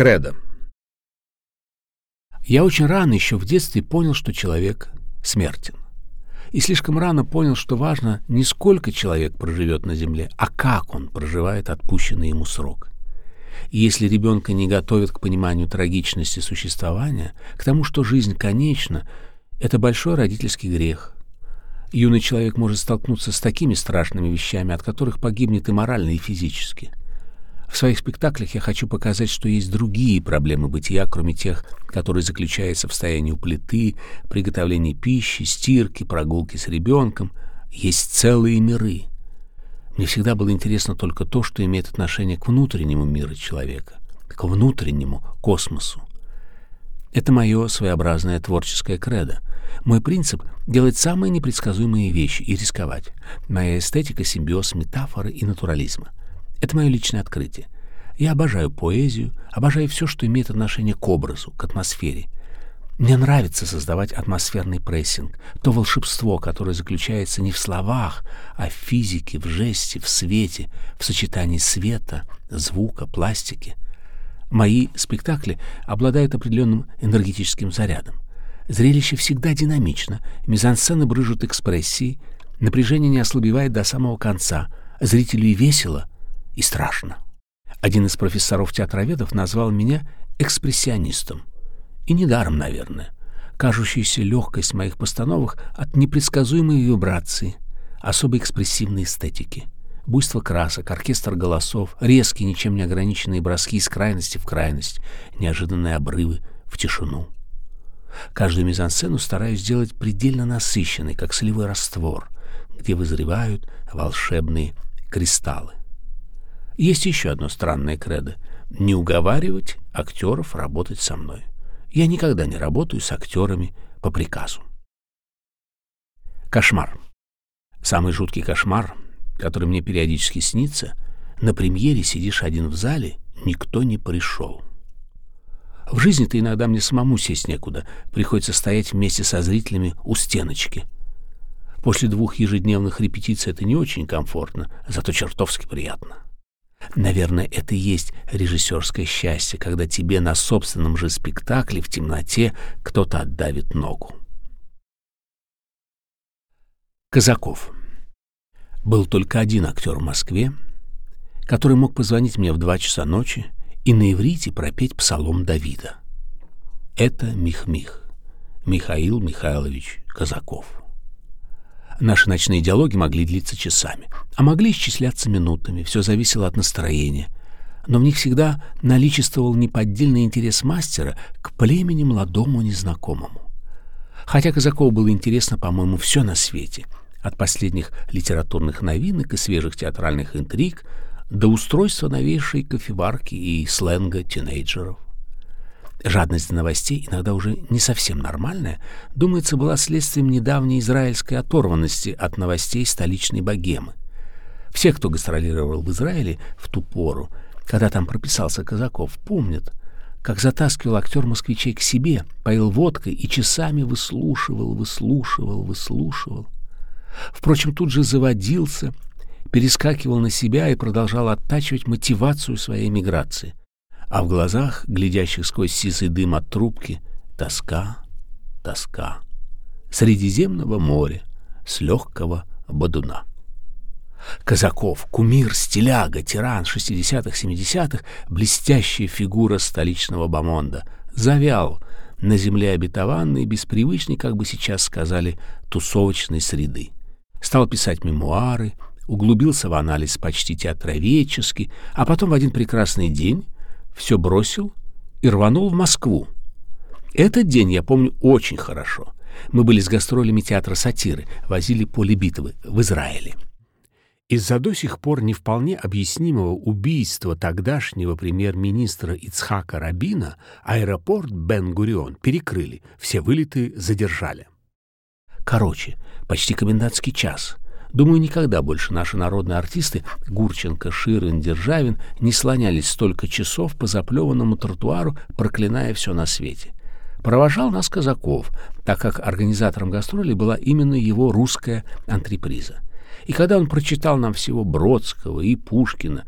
Кредо. Я очень рано еще в детстве понял, что человек смертен. И слишком рано понял, что важно не сколько человек проживет на Земле, а как он проживает отпущенный ему срок. И если ребенка не готовят к пониманию трагичности существования, к тому, что жизнь конечна, это большой родительский грех. Юный человек может столкнуться с такими страшными вещами, от которых погибнет и морально, и физически. В своих спектаклях я хочу показать, что есть другие проблемы бытия, кроме тех, которые заключаются в стоянии у плиты, приготовлении пищи, стирке, прогулке с ребенком. Есть целые миры. Мне всегда было интересно только то, что имеет отношение к внутреннему миру человека, к внутреннему космосу. Это мое своеобразное творческое кредо. Мой принцип — делать самые непредсказуемые вещи и рисковать. Моя эстетика — симбиоз метафоры и натурализма. Это мое личное открытие. Я обожаю поэзию, обожаю все, что имеет отношение к образу, к атмосфере. Мне нравится создавать атмосферный прессинг, то волшебство, которое заключается не в словах, а в физике, в жесте, в свете, в сочетании света, звука, пластики. Мои спектакли обладают определенным энергетическим зарядом. Зрелище всегда динамично, мизансцены брыжут экспрессией, напряжение не ослабевает до самого конца, зрителю и весело, и страшно. Один из профессоров-театроведов назвал меня экспрессионистом. И недаром, наверное. Кажущаяся легкость моих постановок от непредсказуемой вибрации, особой экспрессивной эстетики. Буйство красок, оркестр голосов, резкие, ничем не ограниченные броски из крайности в крайность, неожиданные обрывы в тишину. Каждую мизансцену стараюсь сделать предельно насыщенной, как сливой раствор, где вызревают волшебные кристаллы. Есть еще одно странное кредо — не уговаривать актеров работать со мной. Я никогда не работаю с актерами по приказу. Кошмар. Самый жуткий кошмар, который мне периодически снится, на премьере сидишь один в зале, никто не пришел. В жизни-то иногда мне самому сесть некуда, приходится стоять вместе со зрителями у стеночки. После двух ежедневных репетиций это не очень комфортно, зато чертовски приятно. Наверное, это и есть режиссерское счастье, когда тебе на собственном же спектакле в темноте кто-то отдавит ногу. Казаков. Был только один актер в Москве, который мог позвонить мне в два часа ночи и на иврите пропеть псалом Давида. Это Мих-Мих, Михаил Михайлович Казаков. Наши ночные диалоги могли длиться часами, а могли исчисляться минутами, все зависело от настроения. Но в них всегда наличествовал неподдельный интерес мастера к племени молодому незнакомому. Хотя Казакову было интересно, по-моему, все на свете, от последних литературных новинок и свежих театральных интриг до устройства новейшей кофеварки и сленга тинейджеров. Жадность новостей, иногда уже не совсем нормальная, думается, была следствием недавней израильской оторванности от новостей столичной богемы. Все, кто гастролировал в Израиле в ту пору, когда там прописался Казаков, помнят, как затаскивал актер москвичей к себе, поил водкой и часами выслушивал, выслушивал, выслушивал. Впрочем, тут же заводился, перескакивал на себя и продолжал оттачивать мотивацию своей миграции а в глазах, глядящих сквозь сизый дым от трубки, тоска, тоска. Средиземного моря, с легкого бодуна. Казаков, кумир, стиляга, тиран 60-х-70-х, блестящая фигура столичного бомонда, завял на земле обетованной, беспривычной, как бы сейчас сказали, тусовочной среды. Стал писать мемуары, углубился в анализ почти театроведческий, а потом в один прекрасный день все бросил и рванул в Москву. Этот день я помню очень хорошо. Мы были с гастролями театра сатиры, возили поле битвы в Израиле. Из-за до сих пор не вполне объяснимого убийства тогдашнего премьер-министра Ицхака Рабина аэропорт Бен-Гурион перекрыли, все вылеты задержали. Короче, почти комендантский час — Думаю, никогда больше наши народные артисты Гурченко, Ширин, Державин не слонялись столько часов по заплеванному тротуару, проклиная все на свете. Провожал нас Казаков, так как организатором гастролей была именно его русская антреприза. И когда он прочитал нам всего Бродского и Пушкина,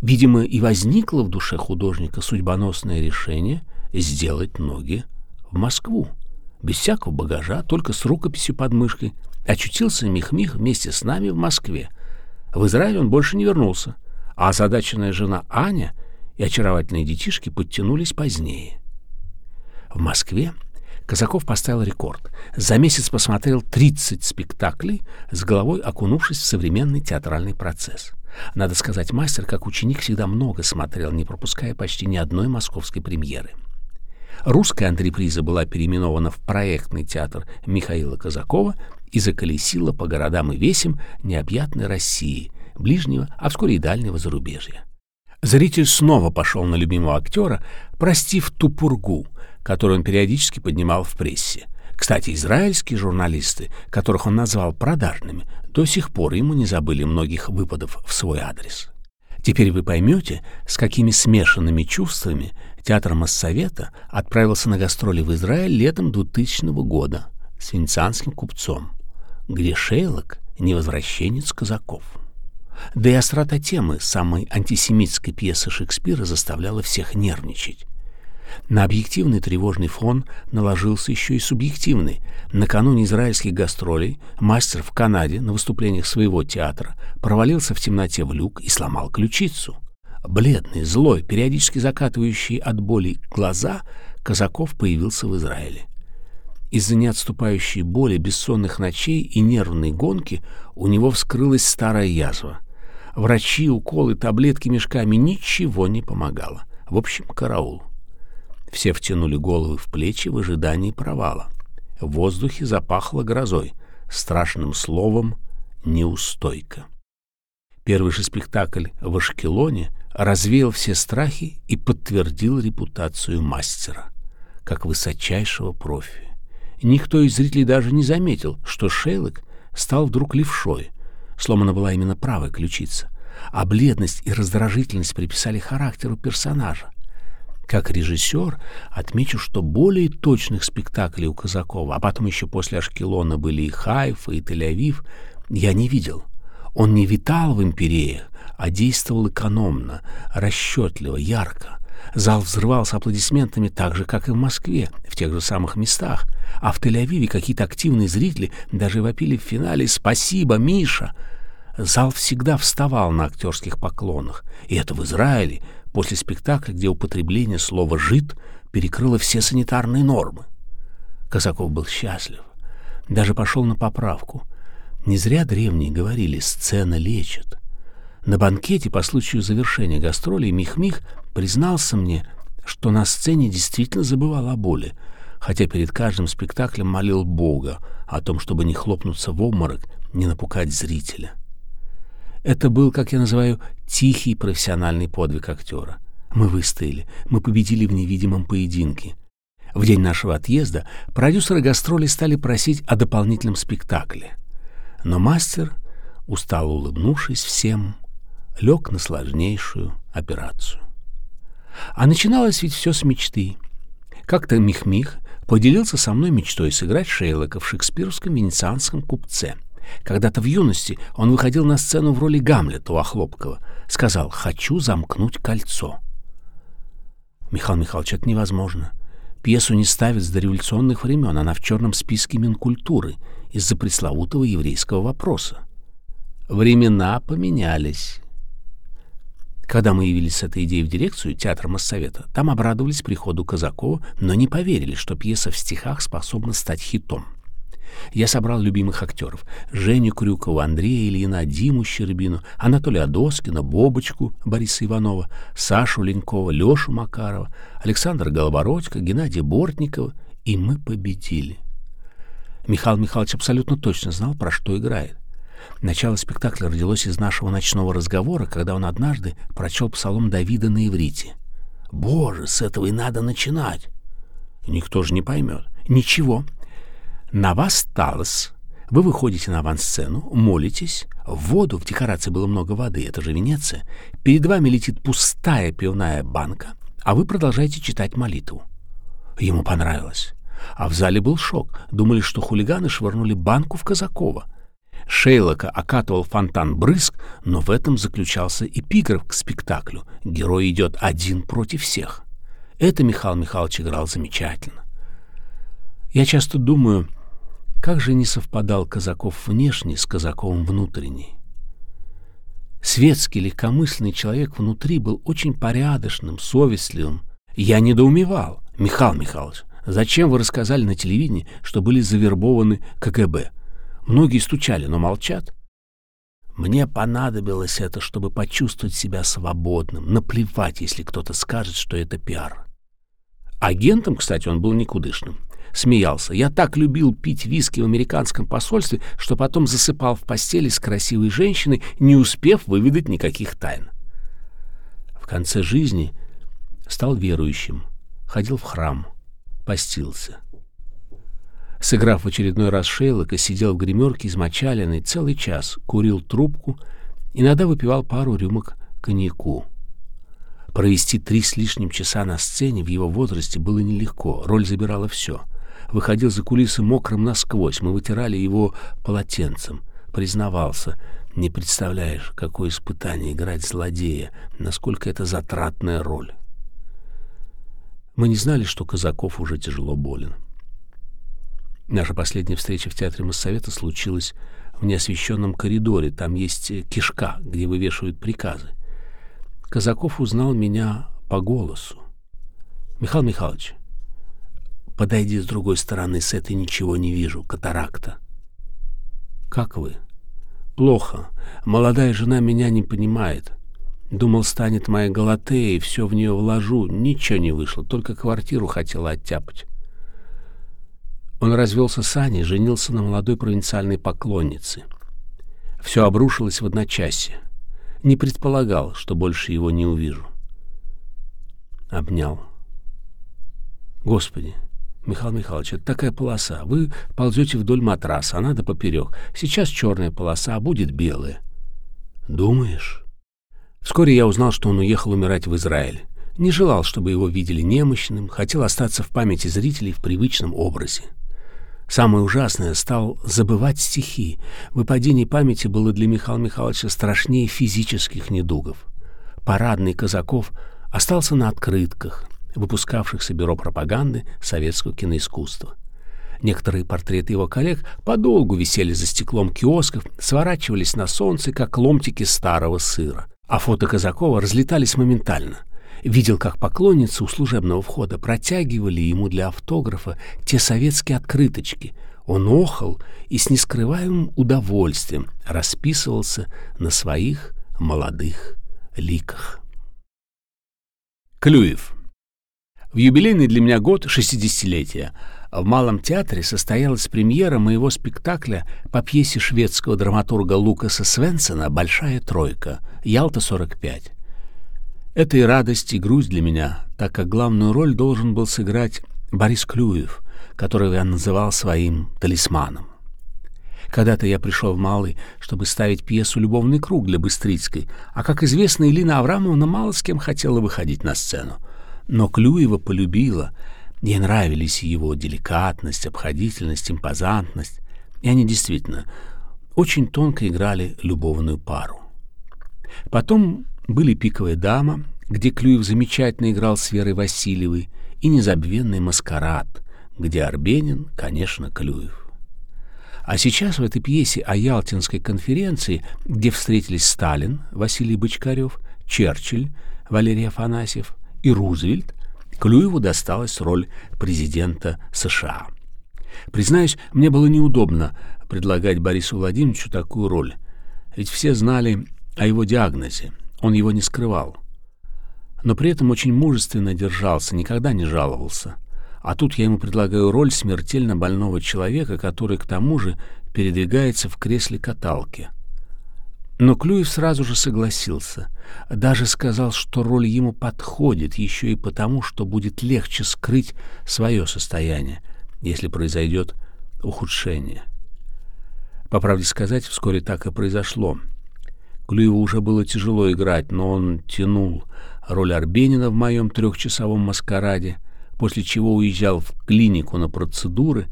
Видимо, и возникло в душе художника судьбоносное решение сделать ноги в Москву. Без всякого багажа, только с рукописью под мышкой, очутился Михмих вместе с нами в Москве. В Израиль он больше не вернулся, а озадаченная жена Аня и очаровательные детишки подтянулись позднее. В Москве Казаков поставил рекорд. За месяц посмотрел 30 спектаклей, с головой окунувшись в современный театральный процесс. Надо сказать, мастер, как ученик, всегда много смотрел, не пропуская почти ни одной московской премьеры. Русская антреприза была переименована в проектный театр Михаила Казакова и заколесила по городам и весям необъятной России, ближнего, а вскоре и дальнего зарубежья. Зритель снова пошел на любимого актера, простив ту пургу, которую он периодически поднимал в прессе. Кстати, израильские журналисты, которых он назвал продажными, до сих пор ему не забыли многих выпадов в свой адрес. Теперь вы поймете, с какими смешанными чувствами театр Моссовета отправился на гастроли в Израиль летом 2000 года с венецианским купцом, где Шейлок — невозвращенец казаков. Да и острота темы самой антисемитской пьесы Шекспира заставляла всех нервничать. На объективный тревожный фон наложился еще и субъективный. Накануне израильских гастролей мастер в Канаде на выступлениях своего театра провалился в темноте в люк и сломал ключицу. Бледный, злой, периодически закатывающий от боли глаза, Казаков появился в Израиле. Из-за неотступающей боли, бессонных ночей и нервной гонки у него вскрылась старая язва. Врачи, уколы, таблетки мешками — ничего не помогало. В общем, караул. Все втянули головы в плечи в ожидании провала. В воздухе запахло грозой, страшным словом «неустойка». Первый же спектакль в Ашкелоне развеял все страхи и подтвердил репутацию мастера, как высочайшего профи. Никто из зрителей даже не заметил, что Шейлок стал вдруг левшой. Сломана была именно правая ключица, а бледность и раздражительность приписали характеру персонажа. Как режиссер отмечу, что более точных спектаклей у Казакова, а потом еще после Ашкелона были и Хайфа, и Тель-Авив, я не видел. Он не витал в империях, а действовал экономно, расчетливо, ярко. Зал взрывался аплодисментами так же, как и в Москве, в тех же самых местах. А в Тель-Авиве какие-то активные зрители даже вопили в финале «Спасибо, Миша!». Зал всегда вставал на актерских поклонах. И это в Израиле, после спектакля, где употребление слова «жид» перекрыло все санитарные нормы. Казаков был счастлив. Даже пошел на поправку. Не зря древние говорили «сцена лечит». На банкете по случаю завершения гастролей Мих-Мих признался мне, что на сцене действительно забывал о боли, хотя перед каждым спектаклем молил Бога о том, чтобы не хлопнуться в обморок, не напугать зрителя. Это был, как я называю, тихий профессиональный подвиг актера. Мы выстояли, мы победили в невидимом поединке. В день нашего отъезда продюсеры гастроли стали просить о дополнительном спектакле. Но мастер, устало улыбнувшись всем, лег на сложнейшую операцию. А начиналось ведь все с мечты. Как-то Мих-Мих поделился со мной мечтой сыграть Шейлока в шекспировском венецианском купце — когда-то в юности он выходил на сцену в роли Гамлета у Охлопкова. Сказал «хочу замкнуть кольцо». Михаил Михайлович, это невозможно. Пьесу не ставят с дореволюционных времен, она в черном списке Минкультуры из-за пресловутого еврейского вопроса. Времена поменялись. Когда мы явились с этой идеей в дирекцию театра Моссовета, там обрадовались приходу Казакова, но не поверили, что пьеса в стихах способна стать хитом. Я собрал любимых актеров. Женю Крюкову, Андрея Ильина, Диму Щербину, Анатолия Адоскина, Бобочку Бориса Иванова, Сашу Ленькова, Лешу Макарова, Александра Голобородько, Геннадия Бортникова. И мы победили. Михаил Михайлович абсолютно точно знал, про что играет. Начало спектакля родилось из нашего ночного разговора, когда он однажды прочел псалом Давида на иврите. «Боже, с этого и надо начинать!» Никто же не поймет. Ничего, на вас талос. Вы выходите на авансцену, молитесь, в воду, в декорации было много воды, это же Венеция, перед вами летит пустая пивная банка, а вы продолжаете читать молитву. Ему понравилось. А в зале был шок. Думали, что хулиганы швырнули банку в Казакова. Шейлока окатывал фонтан брызг, но в этом заключался эпиграф к спектаклю. Герой идет один против всех. Это Михаил Михайлович играл замечательно. Я часто думаю, как же не совпадал Казаков внешне с Казаковым внутренне. Светский, легкомысленный человек внутри был очень порядочным, совестливым. Я недоумевал. Михаил Михайлович, зачем вы рассказали на телевидении, что были завербованы КГБ? Многие стучали, но молчат. Мне понадобилось это, чтобы почувствовать себя свободным, наплевать, если кто-то скажет, что это пиар. Агентом, кстати, он был никудышным смеялся. Я так любил пить виски в американском посольстве, что потом засыпал в постели с красивой женщиной, не успев выведать никаких тайн. В конце жизни стал верующим, ходил в храм, постился. Сыграв в очередной раз Шейлока, сидел в гримерке измочаленный целый час, курил трубку, иногда выпивал пару рюмок коньяку. Провести три с лишним часа на сцене в его возрасте было нелегко, роль забирала все — выходил за кулисы мокрым насквозь. Мы вытирали его полотенцем. Признавался. Не представляешь, какое испытание играть злодея, насколько это затратная роль. Мы не знали, что Казаков уже тяжело болен. Наша последняя встреча в Театре Моссовета случилась в неосвещенном коридоре. Там есть кишка, где вывешивают приказы. Казаков узнал меня по голосу. «Михаил Михайлович, Подойди с другой стороны, с этой ничего не вижу, катаракта. Как вы? Плохо. Молодая жена меня не понимает. Думал, станет моя Галатея, и все в нее вложу. Ничего не вышло, только квартиру хотела оттяпать. Он развелся с Аней, женился на молодой провинциальной поклоннице. Все обрушилось в одночасье. Не предполагал, что больше его не увижу. Обнял. Господи, Михаил Михайлович, это такая полоса. Вы ползете вдоль матраса, а надо поперек. Сейчас черная полоса, а будет белая. Думаешь? Вскоре я узнал, что он уехал умирать в Израиль. Не желал, чтобы его видели немощным, хотел остаться в памяти зрителей в привычном образе. Самое ужасное — стал забывать стихи. Выпадение памяти было для Михаила Михайловича страшнее физических недугов. Парадный Казаков остался на открытках, выпускавшихся бюро пропаганды советского киноискусства. Некоторые портреты его коллег подолгу висели за стеклом киосков, сворачивались на солнце, как ломтики старого сыра. А фото Казакова разлетались моментально. Видел, как поклонницы у служебного входа протягивали ему для автографа те советские открыточки. Он охал и с нескрываемым удовольствием расписывался на своих молодых ликах. Клюев в юбилейный для меня год 60-летия в Малом театре состоялась премьера моего спектакля по пьесе шведского драматурга Лукаса Свенсона «Большая тройка. Ялта-45». Это и радость, и грусть для меня, так как главную роль должен был сыграть Борис Клюев, которого я называл своим талисманом. Когда-то я пришел в Малый, чтобы ставить пьесу «Любовный круг» для Быстрицкой, а, как известно, Элина Аврамовна мало с кем хотела выходить на сцену. Но Клюева полюбила. Ей нравились его деликатность, обходительность, импозантность. И они действительно очень тонко играли любовную пару. Потом были «Пиковая дама», где Клюев замечательно играл с Верой Васильевой, и «Незабвенный маскарад», где Арбенин, конечно, Клюев. А сейчас в этой пьесе о Ялтинской конференции, где встретились Сталин, Василий Бочкарев, Черчилль, Валерий Афанасьев, и Рузвельт, Клюеву досталась роль президента США. Признаюсь, мне было неудобно предлагать Борису Владимировичу такую роль, ведь все знали о его диагнозе, он его не скрывал. Но при этом очень мужественно держался, никогда не жаловался. А тут я ему предлагаю роль смертельно больного человека, который к тому же передвигается в кресле каталки. Но Клюев сразу же согласился. Даже сказал, что роль ему подходит еще и потому, что будет легче скрыть свое состояние, если произойдет ухудшение. По правде сказать, вскоре так и произошло. Клюеву уже было тяжело играть, но он тянул роль Арбенина в моем трехчасовом маскараде, после чего уезжал в клинику на процедуры,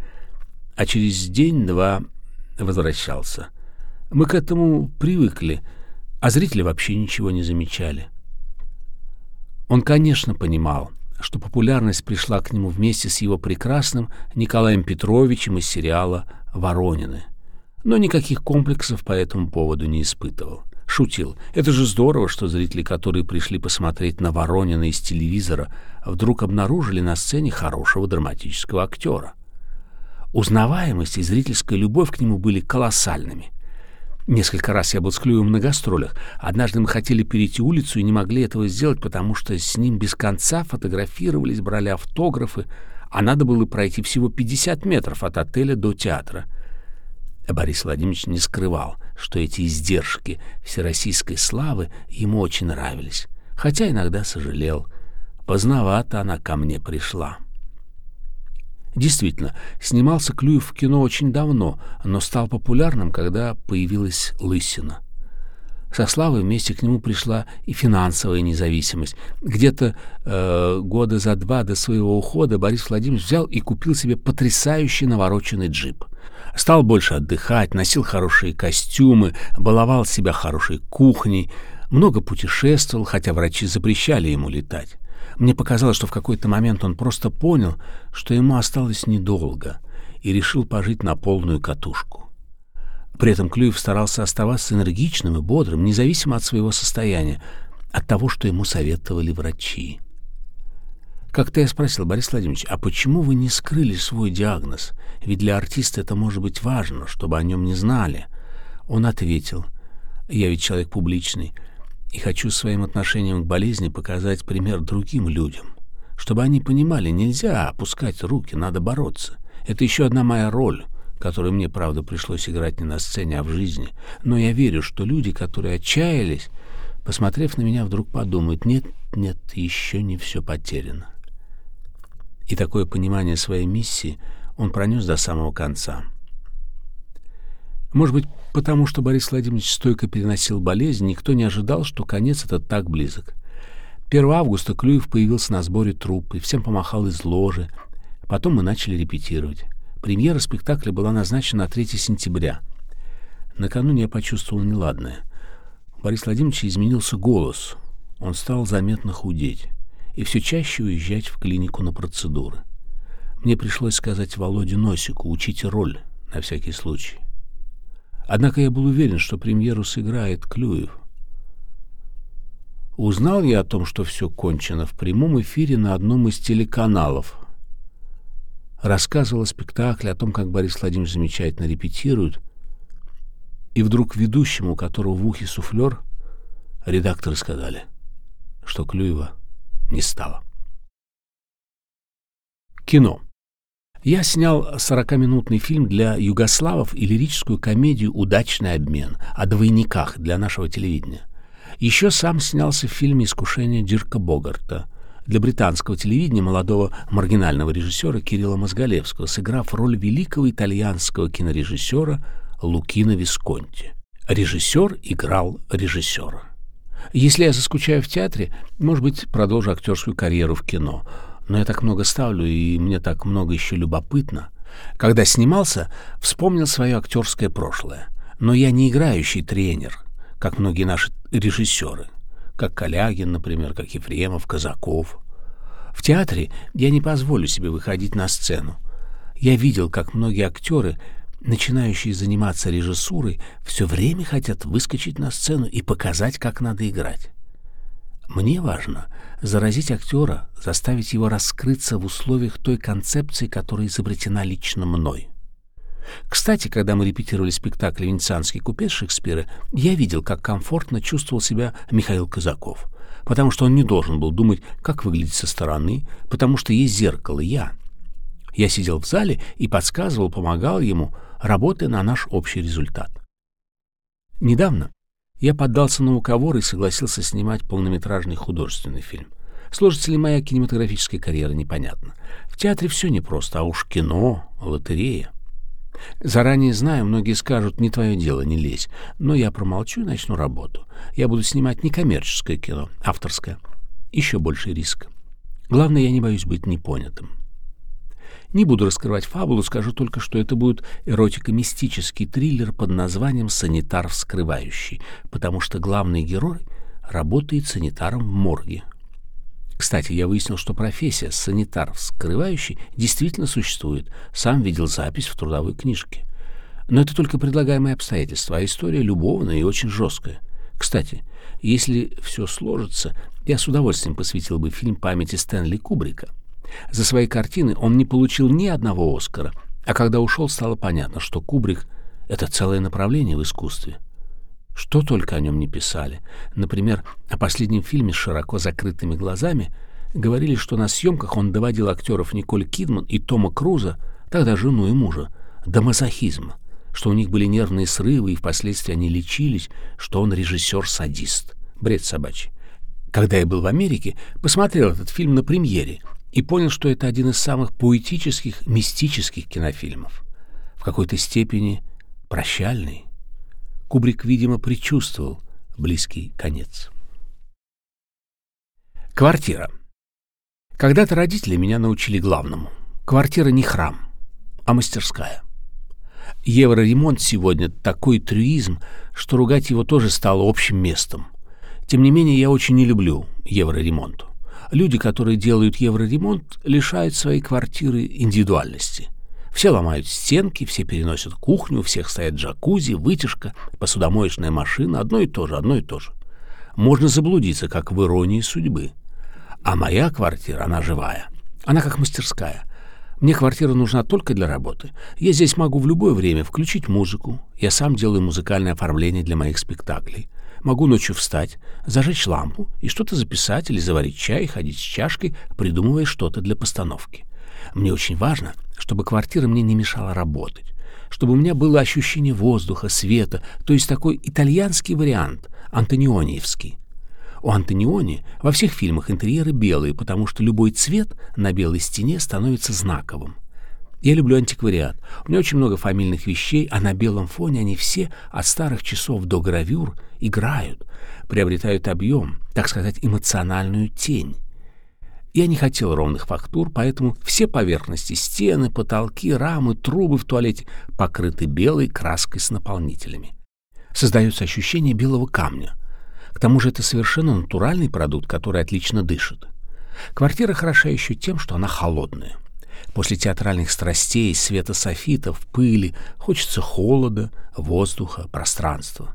а через день-два возвращался — Мы к этому привыкли, а зрители вообще ничего не замечали. Он, конечно, понимал, что популярность пришла к нему вместе с его прекрасным Николаем Петровичем из сериала «Воронины», но никаких комплексов по этому поводу не испытывал. Шутил. Это же здорово, что зрители, которые пришли посмотреть на Воронина из телевизора, вдруг обнаружили на сцене хорошего драматического актера. Узнаваемость и зрительская любовь к нему были колоссальными. Несколько раз я был с Клюевым на гастролях. Однажды мы хотели перейти улицу и не могли этого сделать, потому что с ним без конца фотографировались, брали автографы, а надо было пройти всего 50 метров от отеля до театра. Борис Владимирович не скрывал, что эти издержки всероссийской славы ему очень нравились, хотя иногда сожалел. Поздновато она ко мне пришла. Действительно, снимался Клюев в кино очень давно, но стал популярным, когда появилась лысина. Со славой вместе к нему пришла и финансовая независимость. Где-то э, года за два до своего ухода Борис Владимирович взял и купил себе потрясающий навороченный джип. Стал больше отдыхать, носил хорошие костюмы, баловал себя хорошей кухней, много путешествовал, хотя врачи запрещали ему летать. Мне показалось, что в какой-то момент он просто понял, что ему осталось недолго, и решил пожить на полную катушку. При этом Клюев старался оставаться энергичным и бодрым, независимо от своего состояния, от того, что ему советовали врачи. Как-то я спросил, Борис Владимирович, а почему вы не скрыли свой диагноз? Ведь для артиста это может быть важно, чтобы о нем не знали. Он ответил, я ведь человек публичный, и хочу своим отношением к болезни показать пример другим людям, чтобы они понимали, нельзя опускать руки, надо бороться. Это еще одна моя роль, которую мне, правда, пришлось играть не на сцене, а в жизни. Но я верю, что люди, которые отчаялись, посмотрев на меня, вдруг подумают, нет, нет, еще не все потеряно. И такое понимание своей миссии он пронес до самого конца. Может быть, потому что Борис Владимирович стойко переносил болезнь, никто не ожидал, что конец этот так близок. 1 августа Клюев появился на сборе труппы, всем помахал из ложи. Потом мы начали репетировать. Премьера спектакля была назначена на 3 сентября. Накануне я почувствовал неладное. У Бориса Владимировича изменился голос. Он стал заметно худеть и все чаще уезжать в клинику на процедуры. Мне пришлось сказать Володе Носику, учите роль на всякий случай. Однако я был уверен, что премьеру сыграет Клюев. Узнал я о том, что все кончено в прямом эфире на одном из телеканалов. Рассказывал о спектакле, о том, как Борис Владимирович замечательно репетирует, и вдруг ведущему, у которого в ухе суфлер, редакторы сказали, что Клюева не стало. Кино. Я снял 40-минутный фильм для югославов и лирическую комедию «Удачный обмен» о двойниках для нашего телевидения. Еще сам снялся в фильме «Искушение Дирка Богарта» для британского телевидения молодого маргинального режиссера Кирилла Мозголевского, сыграв роль великого итальянского кинорежиссера Лукино Висконти. Режиссер играл режиссера. Если я заскучаю в театре, может быть, продолжу актерскую карьеру в кино. Но я так много ставлю, и мне так много еще любопытно. Когда снимался, вспомнил свое актерское прошлое. Но я не играющий тренер, как многие наши режиссеры. Как Калягин, например, как Ефремов, Казаков. В театре я не позволю себе выходить на сцену. Я видел, как многие актеры начинающие заниматься режиссурой, все время хотят выскочить на сцену и показать, как надо играть. Мне важно заразить актера, заставить его раскрыться в условиях той концепции, которая изобретена лично мной. Кстати, когда мы репетировали спектакль «Венецианский купец» Шекспира, я видел, как комфортно чувствовал себя Михаил Казаков, потому что он не должен был думать, как выглядеть со стороны, потому что есть зеркало «я». Я сидел в зале и подсказывал, помогал ему, работая на наш общий результат. Недавно я поддался на уговор и согласился снимать полнометражный художественный фильм. Сложится ли моя кинематографическая карьера, непонятно. В театре все непросто, а уж кино, лотерея. Заранее знаю, многие скажут, не твое дело, не лезь. Но я промолчу и начну работу. Я буду снимать не коммерческое кино, авторское. Еще больше риск. Главное, я не боюсь быть непонятым. Не буду раскрывать фабулу, скажу только, что это будет эротико-мистический триллер под названием «Санитар вскрывающий», потому что главный герой работает санитаром в морге. Кстати, я выяснил, что профессия санитар вскрывающий действительно существует. Сам видел запись в трудовой книжке. Но это только предлагаемые обстоятельства, а история любовная и очень жесткая. Кстати, если все сложится, я с удовольствием посвятил бы фильм памяти Стэнли Кубрика. За свои картины он не получил ни одного Оскара, а когда ушел, стало понятно, что Кубрик — это целое направление в искусстве. Что только о нем не писали. Например, о последнем фильме с широко закрытыми глазами говорили, что на съемках он доводил актеров Николь Кидман и Тома Круза, тогда жену и мужа, до мазохизма, что у них были нервные срывы, и впоследствии они лечились, что он режиссер-садист. Бред собачий. Когда я был в Америке, посмотрел этот фильм на премьере и понял, что это один из самых поэтических, мистических кинофильмов. В какой-то степени прощальный. Кубрик, видимо, предчувствовал близкий конец. Квартира. Когда-то родители меня научили главному. Квартира не храм, а мастерская. Евроремонт сегодня такой трюизм, что ругать его тоже стало общим местом. Тем не менее, я очень не люблю евроремонт. Люди, которые делают евроремонт, лишают своей квартиры индивидуальности. Все ломают стенки, все переносят кухню, у всех стоят джакузи, вытяжка, посудомоечная машина, одно и то же, одно и то же. Можно заблудиться, как в иронии судьбы. А моя квартира, она живая. Она как мастерская. Мне квартира нужна только для работы. Я здесь могу в любое время включить музыку. Я сам делаю музыкальное оформление для моих спектаклей. Могу ночью встать, зажечь лампу и что-то записать или заварить чай, ходить с чашкой, придумывая что-то для постановки. Мне очень важно, чтобы квартира мне не мешала работать, чтобы у меня было ощущение воздуха, света, то есть такой итальянский вариант, антониониевский. У Антониони во всех фильмах интерьеры белые, потому что любой цвет на белой стене становится знаковым. Я люблю антиквариат. У меня очень много фамильных вещей, а на белом фоне они все, от старых часов до гравюр, играют, приобретают объем, так сказать, эмоциональную тень. Я не хотел ровных фактур, поэтому все поверхности, стены, потолки, рамы, трубы в туалете покрыты белой краской с наполнителями. Создается ощущение белого камня. К тому же это совершенно натуральный продукт, который отлично дышит. Квартира хороша еще тем, что она холодная. После театральных страстей, света софитов, пыли хочется холода, воздуха, пространства.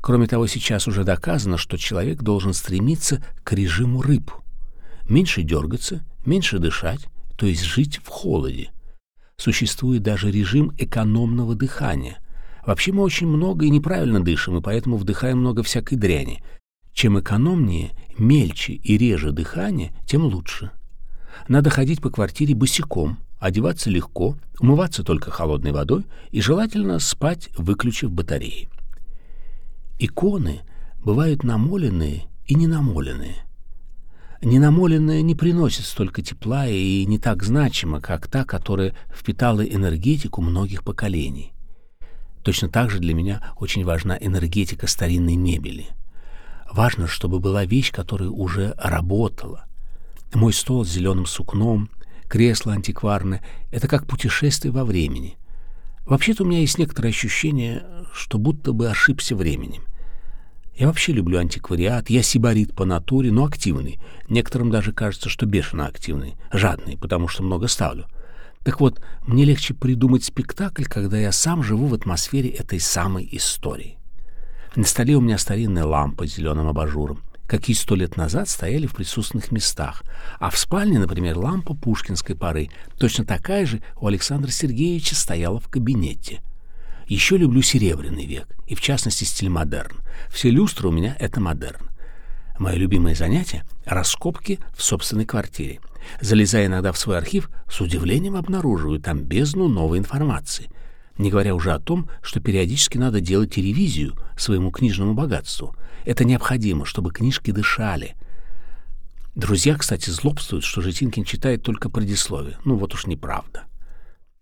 Кроме того, сейчас уже доказано, что человек должен стремиться к режиму рыб. Меньше дергаться, меньше дышать, то есть жить в холоде. Существует даже режим экономного дыхания. Вообще мы очень много и неправильно дышим, и поэтому вдыхаем много всякой дряни. Чем экономнее, мельче и реже дыхание, тем лучше. Надо ходить по квартире босиком, одеваться легко, умываться только холодной водой и желательно спать, выключив батареи. Иконы бывают намоленные и ненамоленные. Ненамоленная не приносит столько тепла и не так значима, как та, которая впитала энергетику многих поколений. Точно так же для меня очень важна энергетика старинной мебели. Важно, чтобы была вещь, которая уже работала, мой стол с зеленым сукном, кресло антикварное — это как путешествие во времени. Вообще-то у меня есть некоторое ощущение, что будто бы ошибся временем. Я вообще люблю антиквариат, я сибарит по натуре, но активный. Некоторым даже кажется, что бешено активный, жадный, потому что много ставлю. Так вот, мне легче придумать спектакль, когда я сам живу в атмосфере этой самой истории. На столе у меня старинная лампа с зеленым абажуром какие сто лет назад стояли в присутственных местах. А в спальне, например, лампа пушкинской поры, точно такая же у Александра Сергеевича стояла в кабинете. Еще люблю серебряный век, и в частности стиль модерн. Все люстры у меня — это модерн. Мое любимое занятие — раскопки в собственной квартире. Залезая иногда в свой архив, с удивлением обнаруживаю там бездну новой информации. Не говоря уже о том, что периодически надо делать ревизию своему книжному богатству. Это необходимо, чтобы книжки дышали. Друзья, кстати, злобствуют, что Житинкин читает только предисловие. Ну вот уж неправда.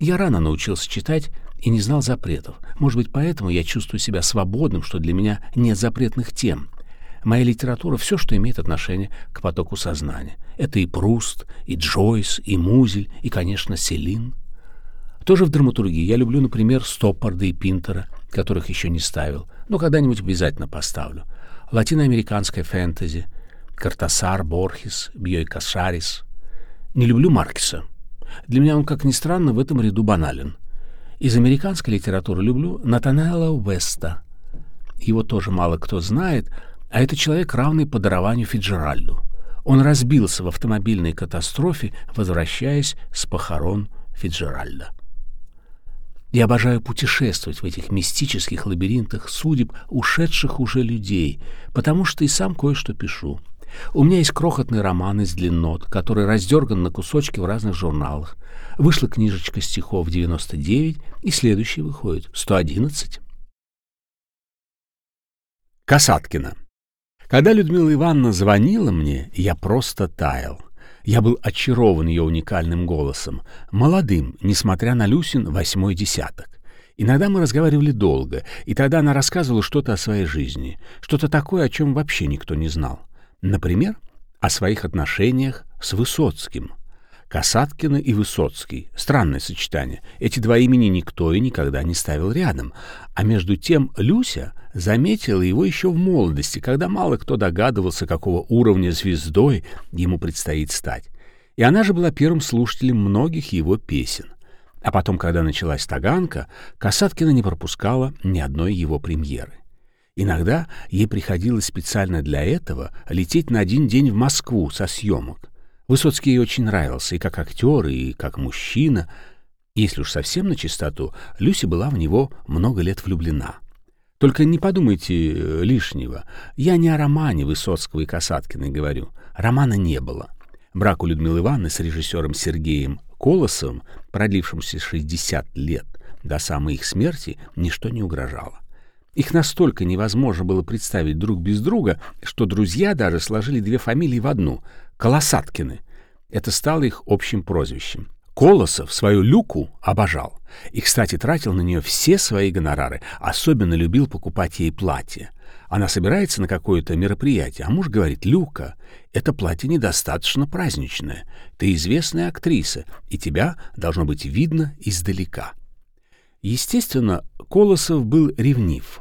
Я рано научился читать и не знал запретов. Может быть, поэтому я чувствую себя свободным, что для меня нет запретных тем. Моя литература — все, что имеет отношение к потоку сознания. Это и Пруст, и Джойс, и Музель, и, конечно, Селин. Тоже в драматургии. Я люблю, например, Стоппарда и Пинтера, которых еще не ставил, но когда-нибудь обязательно поставлю. Латиноамериканская фэнтези, Картасар, Борхес, Бьой Кашарис. Не люблю Маркеса. Для меня он, как ни странно, в этом ряду банален. Из американской литературы люблю Натанаэла Уэста. Его тоже мало кто знает, а это человек, равный по дарованию Фиджеральду. Он разбился в автомобильной катастрофе, возвращаясь с похорон Фиджеральда. Я обожаю путешествовать в этих мистических лабиринтах судеб ушедших уже людей, потому что и сам кое-что пишу. У меня есть крохотный роман из длиннот, который раздерган на кусочки в разных журналах. Вышла книжечка стихов 99, и следующий выходит 111. Касаткина. Когда Людмила Ивановна звонила мне, я просто таял. Я был очарован ее уникальным голосом, молодым, несмотря на Люсин восьмой десяток. Иногда мы разговаривали долго, и тогда она рассказывала что-то о своей жизни, что-то такое, о чем вообще никто не знал. Например, о своих отношениях с Высоцким. Касаткина и Высоцкий. Странное сочетание. Эти два имени никто и никогда не ставил рядом. А между тем Люся заметила его еще в молодости, когда мало кто догадывался, какого уровня звездой ему предстоит стать. И она же была первым слушателем многих его песен. А потом, когда началась Таганка, Касаткина не пропускала ни одной его премьеры. Иногда ей приходилось специально для этого лететь на один день в Москву со съемок. Высоцкий ей очень нравился и как актер, и как мужчина. Если уж совсем на чистоту, Люси была в него много лет влюблена. Только не подумайте э, лишнего. Я не о романе Высоцкого и Касаткиной говорю. Романа не было. Брак у Людмилы Ивановны с режиссером Сергеем Колосовым, продлившимся 60 лет, до самой их смерти, ничто не угрожало. Их настолько невозможно было представить друг без друга, что друзья даже сложили две фамилии в одну — Колосаткины. Это стало их общим прозвищем. Колосов свою Люку обожал. И, кстати, тратил на нее все свои гонорары. Особенно любил покупать ей платье. Она собирается на какое-то мероприятие, а муж говорит, «Люка, это платье недостаточно праздничное. Ты известная актриса, и тебя должно быть видно издалека». Естественно, Колосов был ревнив.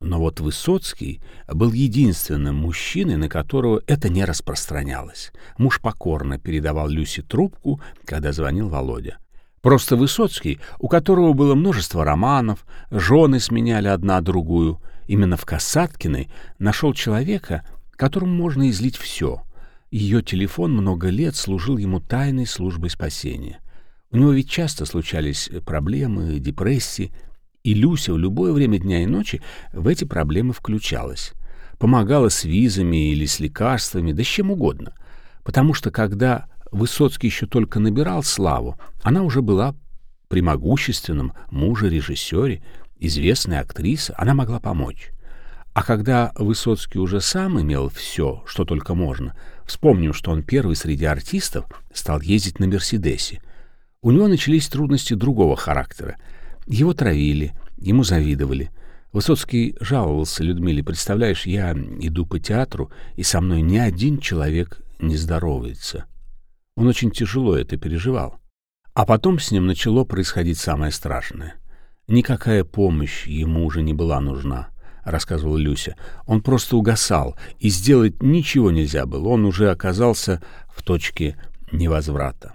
Но вот Высоцкий был единственным мужчиной, на которого это не распространялось. Муж покорно передавал Люсе трубку, когда звонил Володя. Просто Высоцкий, у которого было множество романов, жены сменяли одна другую, именно в Касаткиной нашел человека, которому можно излить все. Ее телефон много лет служил ему тайной службой спасения. У него ведь часто случались проблемы, депрессии, и Люся в любое время дня и ночи в эти проблемы включалась. Помогала с визами или с лекарствами, да с чем угодно. Потому что когда Высоцкий еще только набирал славу, она уже была при могущественном муже-режиссере, известной актрисе, она могла помочь. А когда Высоцкий уже сам имел все, что только можно, вспомним, что он первый среди артистов стал ездить на «Мерседесе», у него начались трудности другого характера — его травили, ему завидовали. Высоцкий жаловался Людмиле, представляешь, я иду по театру, и со мной ни один человек не здоровается. Он очень тяжело это переживал. А потом с ним начало происходить самое страшное. Никакая помощь ему уже не была нужна, рассказывала Люся. Он просто угасал, и сделать ничего нельзя было. Он уже оказался в точке невозврата.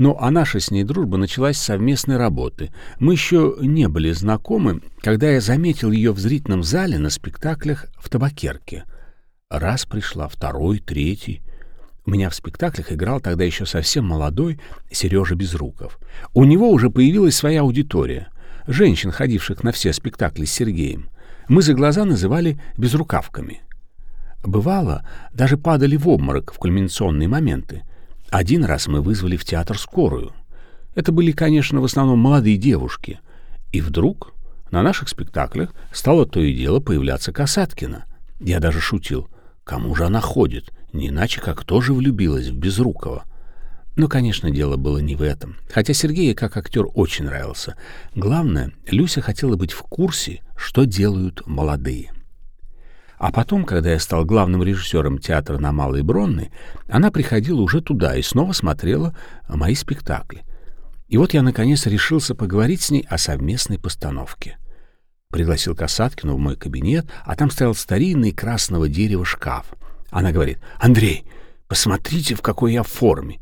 Но а наша с ней дружба началась с совместной работы. Мы еще не были знакомы, когда я заметил ее в зрительном зале на спектаклях в табакерке. Раз пришла, второй, третий. У меня в спектаклях играл тогда еще совсем молодой Сережа Безруков. У него уже появилась своя аудитория. Женщин, ходивших на все спектакли с Сергеем. Мы за глаза называли безрукавками. Бывало, даже падали в обморок в кульминационные моменты. Один раз мы вызвали в театр скорую. Это были, конечно, в основном молодые девушки. И вдруг на наших спектаклях стало то и дело появляться Касаткина. Я даже шутил. Кому же она ходит? Не иначе, как тоже влюбилась в Безрукова. Но, конечно, дело было не в этом. Хотя Сергей как актер очень нравился. Главное, Люся хотела быть в курсе, что делают молодые. А потом, когда я стал главным режиссером театра на Малой Бронной, она приходила уже туда и снова смотрела мои спектакли. И вот я, наконец, решился поговорить с ней о совместной постановке. Пригласил Касаткину в мой кабинет, а там стоял старинный красного дерева шкаф. Она говорит, «Андрей, посмотрите, в какой я форме!»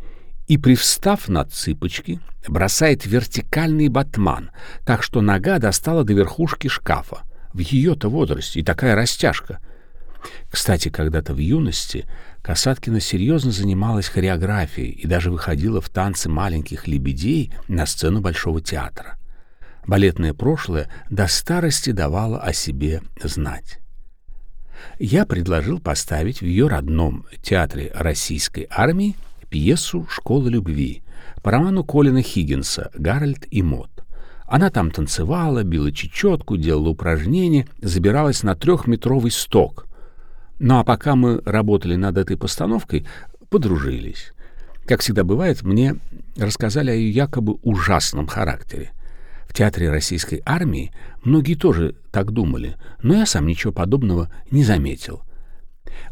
И, привстав на цыпочки, бросает вертикальный батман, так что нога достала до верхушки шкафа. В ее-то возрасте и такая растяжка. Кстати, когда-то в юности Касаткина серьезно занималась хореографией и даже выходила в танцы маленьких лебедей на сцену Большого театра. Балетное прошлое до старости давало о себе знать. Я предложил поставить в ее родном театре российской армии пьесу «Школа любви» по роману Колина Хиггинса «Гарольд и Мот». Она там танцевала, била чечетку, делала упражнения, забиралась на трехметровый сток. Ну а пока мы работали над этой постановкой, подружились. Как всегда бывает, мне рассказали о ее якобы ужасном характере. В театре российской армии многие тоже так думали, но я сам ничего подобного не заметил.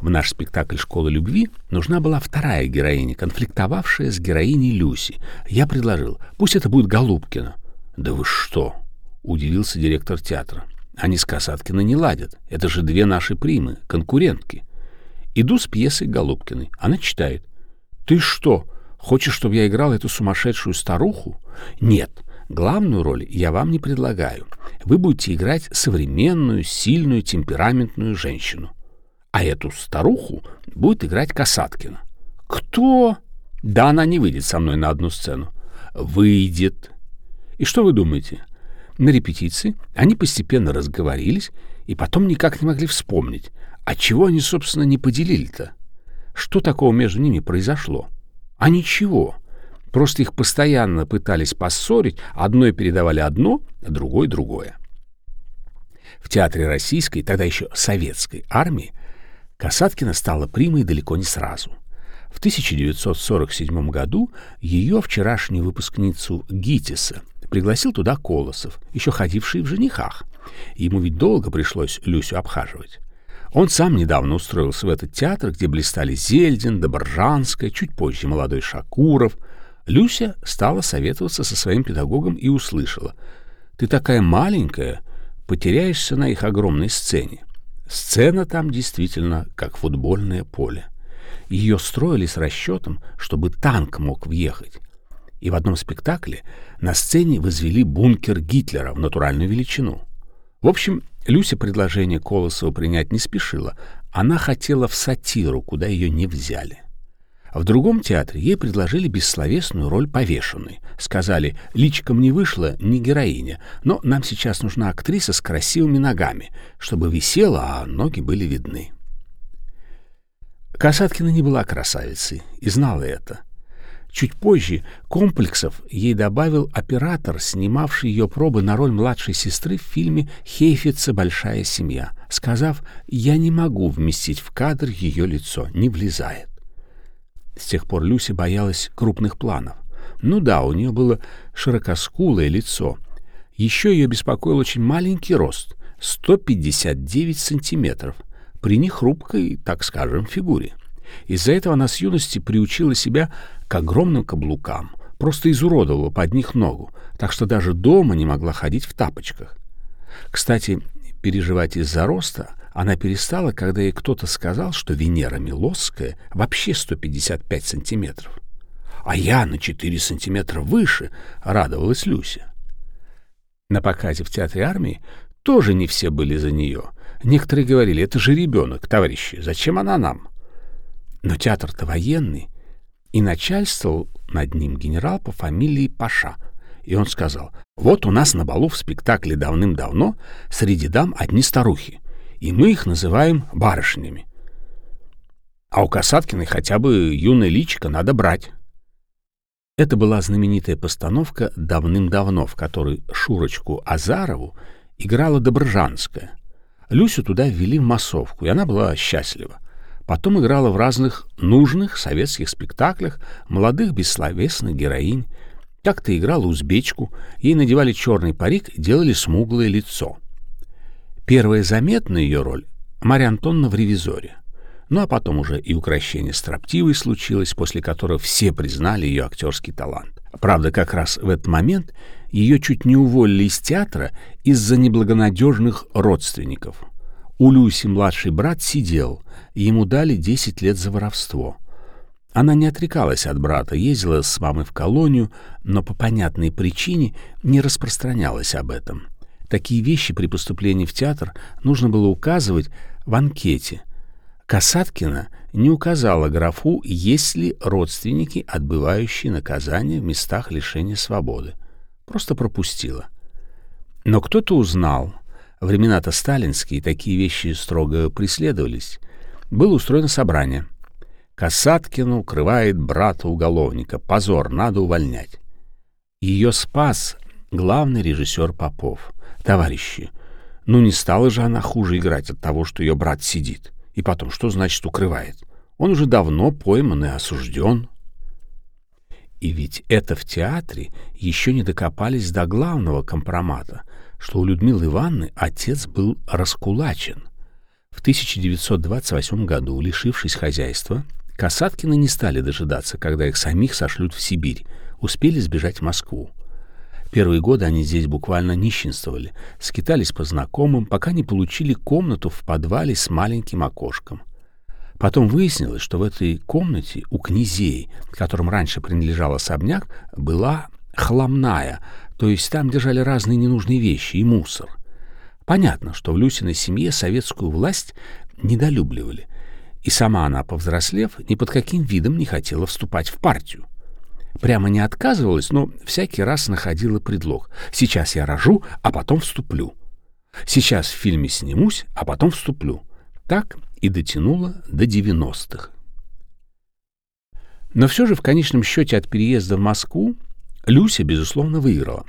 В наш спектакль «Школа любви» нужна была вторая героиня, конфликтовавшая с героиней Люси. Я предложил, пусть это будет Голубкина. «Да вы что?» — удивился директор театра. «Они с Касаткиной не ладят. Это же две наши примы, конкурентки». Иду с пьесой Голубкиной. Она читает. «Ты что, хочешь, чтобы я играл эту сумасшедшую старуху?» «Нет, главную роль я вам не предлагаю. Вы будете играть современную, сильную, темпераментную женщину. А эту старуху будет играть Касаткина». «Кто?» «Да она не выйдет со мной на одну сцену». «Выйдет», и что вы думаете? На репетиции они постепенно разговорились и потом никак не могли вспомнить, а чего они, собственно, не поделили-то? Что такого между ними произошло? А ничего. Просто их постоянно пытались поссорить, одной передавали одно, а другой — другое. В театре российской, тогда еще советской армии, Касаткина стала примой далеко не сразу. В 1947 году ее вчерашнюю выпускницу Гитиса пригласил туда Колосов, еще ходивший в женихах. Ему ведь долго пришлось Люсю обхаживать. Он сам недавно устроился в этот театр, где блистали Зельдин, Добржанская, чуть позже молодой Шакуров. Люся стала советоваться со своим педагогом и услышала. «Ты такая маленькая, потеряешься на их огромной сцене». Сцена там действительно как футбольное поле. Ее строили с расчетом, чтобы танк мог въехать и в одном спектакле на сцене возвели бункер Гитлера в натуральную величину. В общем, Люся предложение Колосова принять не спешила. Она хотела в сатиру, куда ее не взяли. В другом театре ей предложили бессловесную роль повешенной. Сказали, личиком не вышла, не героиня, но нам сейчас нужна актриса с красивыми ногами, чтобы висела, а ноги были видны. Касаткина не была красавицей и знала это. Чуть позже комплексов ей добавил оператор, снимавший ее пробы на роль младшей сестры в фильме «Хейфица. Большая семья», сказав «Я не могу вместить в кадр ее лицо, не влезает». С тех пор Люси боялась крупных планов. Ну да, у нее было широкоскулое лицо. Еще ее беспокоил очень маленький рост — 159 сантиметров, при нехрупкой, так скажем, фигуре. Из-за этого она с юности приучила себя к огромным каблукам, просто изуродовала под них ногу, так что даже дома не могла ходить в тапочках. Кстати, переживать из-за роста она перестала, когда ей кто-то сказал, что Венера Милосская вообще 155 сантиметров. А я на 4 сантиметра выше, радовалась Люся. На показе в театре армии тоже не все были за нее. Некоторые говорили, это же ребенок, товарищи, зачем она нам? Но театр-то военный, и начальствовал над ним генерал по фамилии Паша. И он сказал, вот у нас на балу в спектакле давным-давно среди дам одни старухи, и мы их называем барышнями. А у Касаткиной хотя бы юное личико надо брать. Это была знаменитая постановка давным-давно, в которой Шурочку Азарову играла Добржанская. Люсю туда ввели в массовку, и она была счастлива. Потом играла в разных нужных советских спектаклях молодых бессловесных героинь. Как-то играла узбечку, ей надевали черный парик, делали смуглое лицо. Первая заметная ее роль Марья Антонна в «Ревизоре». Ну а потом уже и укращение строптивой случилось, после которого все признали ее актерский талант. Правда, как раз в этот момент ее чуть не уволили из театра из-за неблагонадежных родственников. У Люси младший брат сидел, ему дали 10 лет за воровство. Она не отрекалась от брата, ездила с мамой в колонию, но по понятной причине не распространялась об этом. Такие вещи при поступлении в театр нужно было указывать в анкете. Касаткина не указала графу, есть ли родственники, отбывающие наказание в местах лишения свободы. Просто пропустила. Но кто-то узнал. Времена-то сталинские, такие вещи строго преследовались. Было устроено собрание. Касаткина укрывает брата уголовника. Позор, надо увольнять. Ее спас главный режиссер Попов. Товарищи, ну не стала же она хуже играть от того, что ее брат сидит. И потом, что значит укрывает? Он уже давно пойман и осужден. И ведь это в театре еще не докопались до главного компромата, что у Людмилы Ивановны отец был раскулачен. В 1928 году, лишившись хозяйства, Касаткины не стали дожидаться, когда их самих сошлют в Сибирь, успели сбежать в Москву. Первые годы они здесь буквально нищенствовали, скитались по знакомым, пока не получили комнату в подвале с маленьким окошком — Потом выяснилось, что в этой комнате у князей, которым раньше принадлежал особняк, была хламная, то есть там держали разные ненужные вещи и мусор. Понятно, что в Люсиной семье советскую власть недолюбливали, и сама она, повзрослев, ни под каким видом не хотела вступать в партию. Прямо не отказывалась, но всякий раз находила предлог. «Сейчас я рожу, а потом вступлю». «Сейчас в фильме снимусь, а потом вступлю». Так и дотянула до 90-х. Но все же в конечном счете от переезда в Москву Люся, безусловно, выиграла.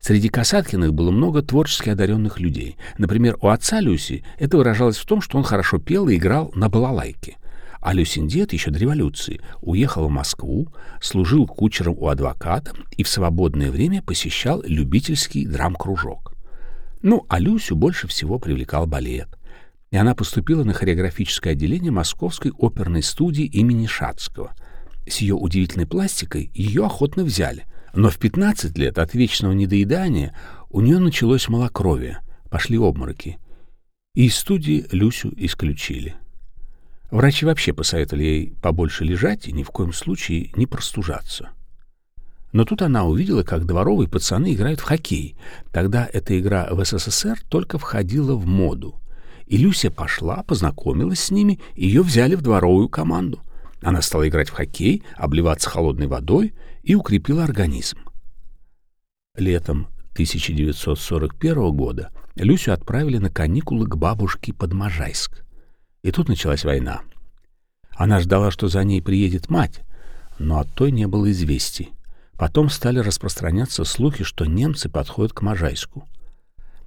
Среди Касаткиных было много творчески одаренных людей. Например, у отца Люси это выражалось в том, что он хорошо пел и играл на балалайке. А Люсин дед еще до революции уехал в Москву, служил кучером у адвоката и в свободное время посещал любительский драм-кружок. Ну, а Люсю больше всего привлекал балет и она поступила на хореографическое отделение Московской оперной студии имени Шацкого. С ее удивительной пластикой ее охотно взяли, но в 15 лет от вечного недоедания у нее началось малокровие, пошли обмороки, и из студии Люсю исключили. Врачи вообще посоветовали ей побольше лежать и ни в коем случае не простужаться. Но тут она увидела, как дворовые пацаны играют в хоккей. Тогда эта игра в СССР только входила в моду — и Люся пошла, познакомилась с ними, ее взяли в дворовую команду. Она стала играть в хоккей, обливаться холодной водой и укрепила организм. Летом 1941 года Люсю отправили на каникулы к бабушке под Можайск. И тут началась война. Она ждала, что за ней приедет мать, но от той не было известий. Потом стали распространяться слухи, что немцы подходят к Можайску.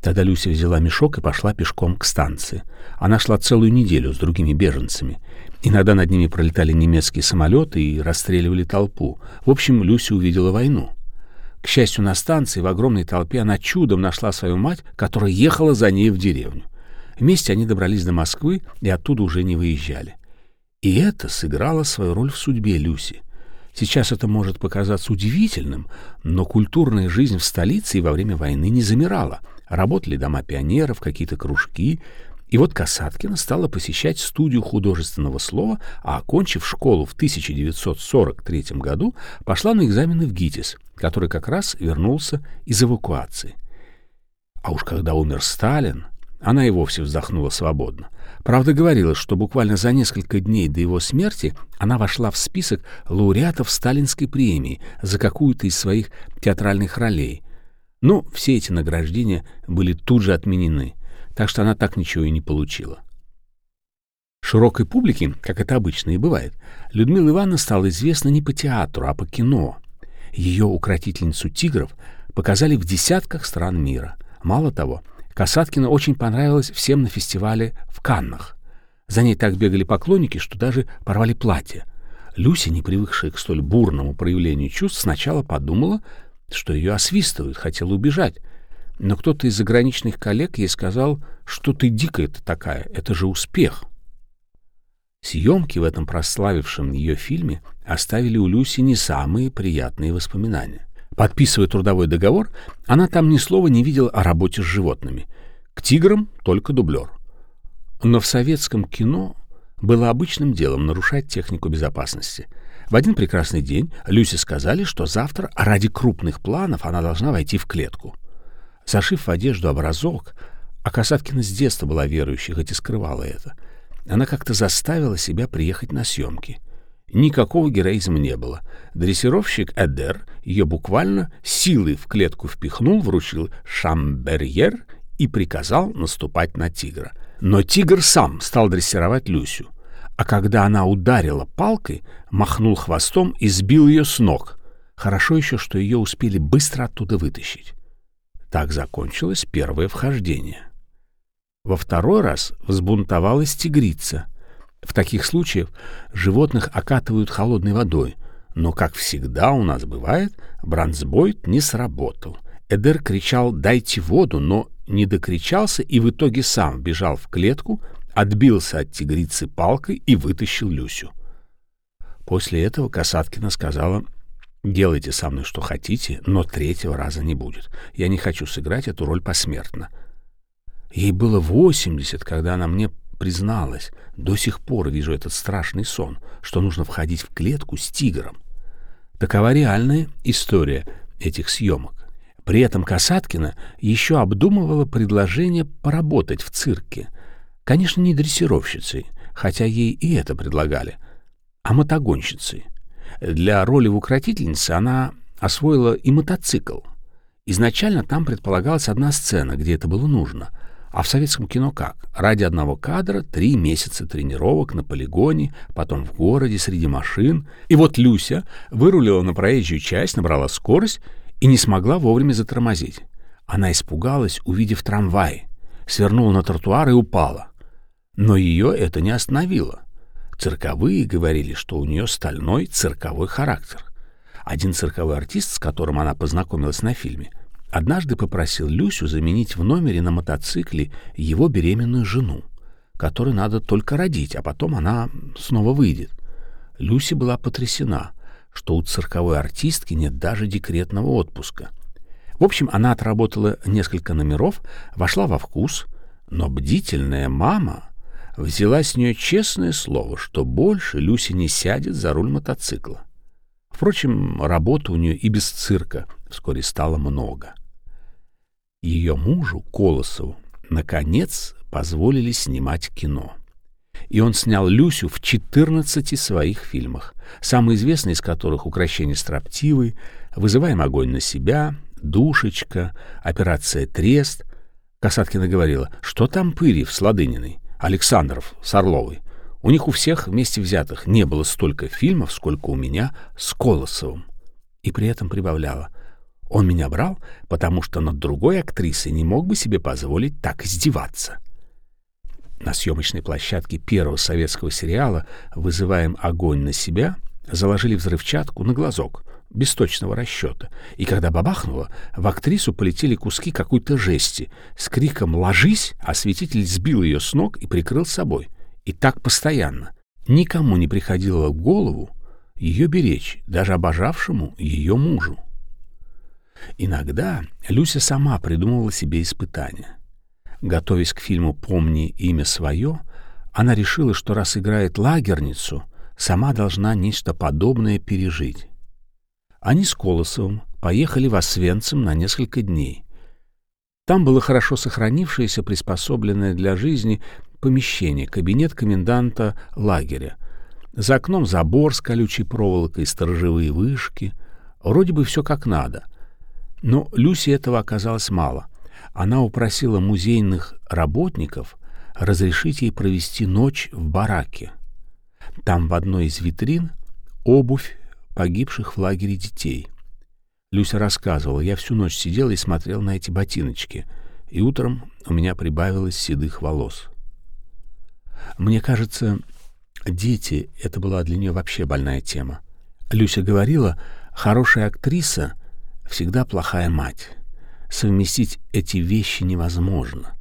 Тогда Люся взяла мешок и пошла пешком к станции. Она шла целую неделю с другими беженцами. Иногда над ними пролетали немецкие самолеты и расстреливали толпу. В общем, Люся увидела войну. К счастью, на станции в огромной толпе она чудом нашла свою мать, которая ехала за ней в деревню. Вместе они добрались до Москвы и оттуда уже не выезжали. И это сыграло свою роль в судьбе Люси. Сейчас это может показаться удивительным, но культурная жизнь в столице и во время войны не замирала — Работали дома пионеров, какие-то кружки. И вот Касаткина стала посещать студию художественного слова, а, окончив школу в 1943 году, пошла на экзамены в ГИТИС, который как раз вернулся из эвакуации. А уж когда умер Сталин, она и вовсе вздохнула свободно. Правда, говорила, что буквально за несколько дней до его смерти она вошла в список лауреатов Сталинской премии за какую-то из своих театральных ролей — но все эти награждения были тут же отменены, так что она так ничего и не получила. Широкой публике, как это обычно и бывает, Людмила Ивановна стала известна не по театру, а по кино. Ее укротительницу тигров показали в десятках стран мира. Мало того, Касаткина очень понравилась всем на фестивале в Каннах. За ней так бегали поклонники, что даже порвали платье. Люся, не привыкшая к столь бурному проявлению чувств, сначала подумала, что ее освистывают, хотела убежать. но кто-то из заграничных коллег ей сказал, что ты дикая-то такая, это же успех. Съемки в этом прославившем ее фильме оставили у Люси не самые приятные воспоминания. Подписывая трудовой договор, она там ни слова не видела о работе с животными. К тиграм только дублер. Но в советском кино было обычным делом нарушать технику безопасности. В один прекрасный день Люсе сказали, что завтра ради крупных планов она должна войти в клетку. Зашив в одежду образок, а Касаткина с детства была верующей, хоть и скрывала это, она как-то заставила себя приехать на съемки. Никакого героизма не было. Дрессировщик Эдер ее буквально силой в клетку впихнул, вручил шамберьер и приказал наступать на тигра. Но тигр сам стал дрессировать Люсю. А когда она ударила палкой, махнул хвостом и сбил ее с ног. Хорошо еще, что ее успели быстро оттуда вытащить. Так закончилось первое вхождение. Во второй раз взбунтовалась тигрица. В таких случаях животных окатывают холодной водой, но, как всегда у нас бывает, бронзбойт не сработал. Эдер кричал «дайте воду», но не докричался и в итоге сам бежал в клетку, отбился от тигрицы палкой и вытащил Люсю. После этого Касаткина сказала «Делайте со мной что хотите, но третьего раза не будет. Я не хочу сыграть эту роль посмертно». Ей было восемьдесят, когда она мне призналась. До сих пор вижу этот страшный сон, что нужно входить в клетку с тигром. Такова реальная история этих съемок. При этом Касаткина еще обдумывала предложение поработать в цирке. Конечно, не дрессировщицей, хотя ей и это предлагали, а мотогонщицей. Для роли в укротительнице она освоила и мотоцикл. Изначально там предполагалась одна сцена, где это было нужно — а в советском кино как? Ради одного кадра три месяца тренировок на полигоне, потом в городе среди машин. И вот Люся вырулила на проезжую часть, набрала скорость и не смогла вовремя затормозить. Она испугалась, увидев трамвай, свернула на тротуар и упала. Но ее это не остановило. Цирковые говорили, что у нее стальной цирковой характер. Один цирковой артист, с которым она познакомилась на фильме — однажды попросил Люсю заменить в номере на мотоцикле его беременную жену, которой надо только родить, а потом она снова выйдет. Люси была потрясена, что у цирковой артистки нет даже декретного отпуска. В общем, она отработала несколько номеров, вошла во вкус, но бдительная мама взяла с нее честное слово, что больше Люси не сядет за руль мотоцикла. Впрочем, работы у нее и без цирка вскоре стало много. Ее мужу, Колосову, наконец позволили снимать кино. И он снял Люсю в 14 своих фильмах, самый известный из которых «Укращение строптивой», «Вызываем огонь на себя», «Душечка», «Операция Трест». Касаткина говорила, что там Пырьев с Ладыниной, Александров с Орловой. У них у всех вместе взятых не было столько фильмов, сколько у меня с Колосовым. И при этом прибавляла — он меня брал, потому что над другой актрисой не мог бы себе позволить так издеваться. На съемочной площадке первого советского сериала «Вызываем огонь на себя» заложили взрывчатку на глазок, без точного расчета, и когда бабахнуло, в актрису полетели куски какой-то жести. С криком «Ложись!» осветитель сбил ее с ног и прикрыл собой. И так постоянно. Никому не приходило в голову ее беречь, даже обожавшему ее мужу. Иногда Люся сама придумывала себе испытания. Готовясь к фильму «Помни имя свое», она решила, что раз играет лагерницу, сама должна нечто подобное пережить. Они с Колосовым поехали в Освенцим на несколько дней. Там было хорошо сохранившееся, приспособленное для жизни помещение, кабинет коменданта лагеря. За окном забор с колючей проволокой, сторожевые вышки. Вроде бы все как надо. Но Люси этого оказалось мало. Она упросила музейных работников разрешить ей провести ночь в бараке. Там в одной из витрин обувь погибших в лагере детей. Люся рассказывала, я всю ночь сидел и смотрел на эти ботиночки, и утром у меня прибавилось седых волос. Мне кажется, дети — это была для нее вообще больная тема. Люся говорила, хорошая актриса всегда плохая мать. совместить эти вещи невозможно.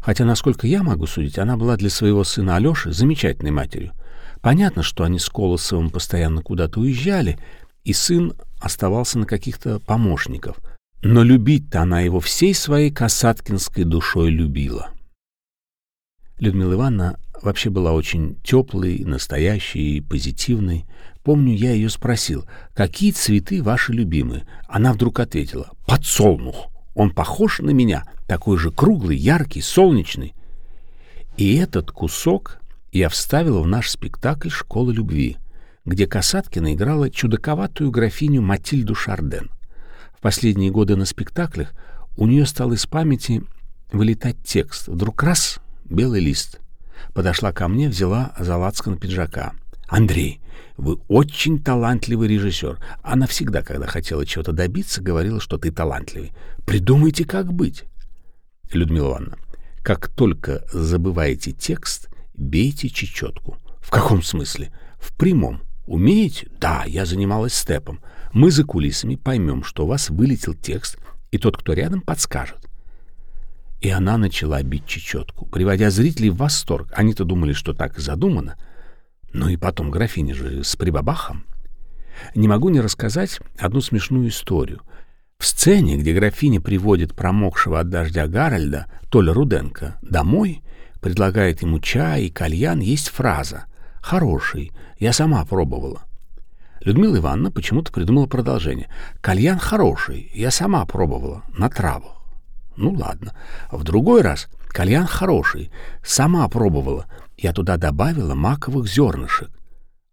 Хотя, насколько я могу судить, она была для своего сына Алёши замечательной матерью. Понятно, что они с Колосовым постоянно куда-то уезжали, и сын оставался на каких-то помощников. Но любить-то она его всей своей касаткинской душой любила. Людмила Ивановна вообще была очень теплой, настоящей и позитивной. Помню, я ее спросил, какие цветы ваши любимые? Она вдруг ответила, подсолнух. Он похож на меня, такой же круглый, яркий, солнечный. И этот кусок я вставила в наш спектакль «Школа любви», где Касаткина играла чудаковатую графиню Матильду Шарден. В последние годы на спектаклях у нее стал из памяти вылетать текст. Вдруг раз — белый лист. Подошла ко мне, взяла за пиджака. «Андрей, вы очень талантливый режиссер. Она всегда, когда хотела чего-то добиться, говорила, что ты талантливый. Придумайте, как быть». Людмила Ивановна, как только забываете текст, бейте чечетку. В каком смысле? В прямом. Умеете? Да, я занималась степом. Мы за кулисами поймем, что у вас вылетел текст, и тот, кто рядом, подскажет. И она начала бить чечетку, приводя зрителей в восторг. Они-то думали, что так и задумано. Ну и потом графиня же с прибабахом. Не могу не рассказать одну смешную историю. В сцене, где графиня приводит промокшего от дождя Гарольда, Толя Руденко, домой, предлагает ему чай и кальян, есть фраза «Хороший, я сама пробовала». Людмила Ивановна почему-то придумала продолжение. «Кальян хороший, я сама пробовала, на травах». Ну ладно. В другой раз кальян хороший, сама пробовала. Я туда добавила маковых зернышек.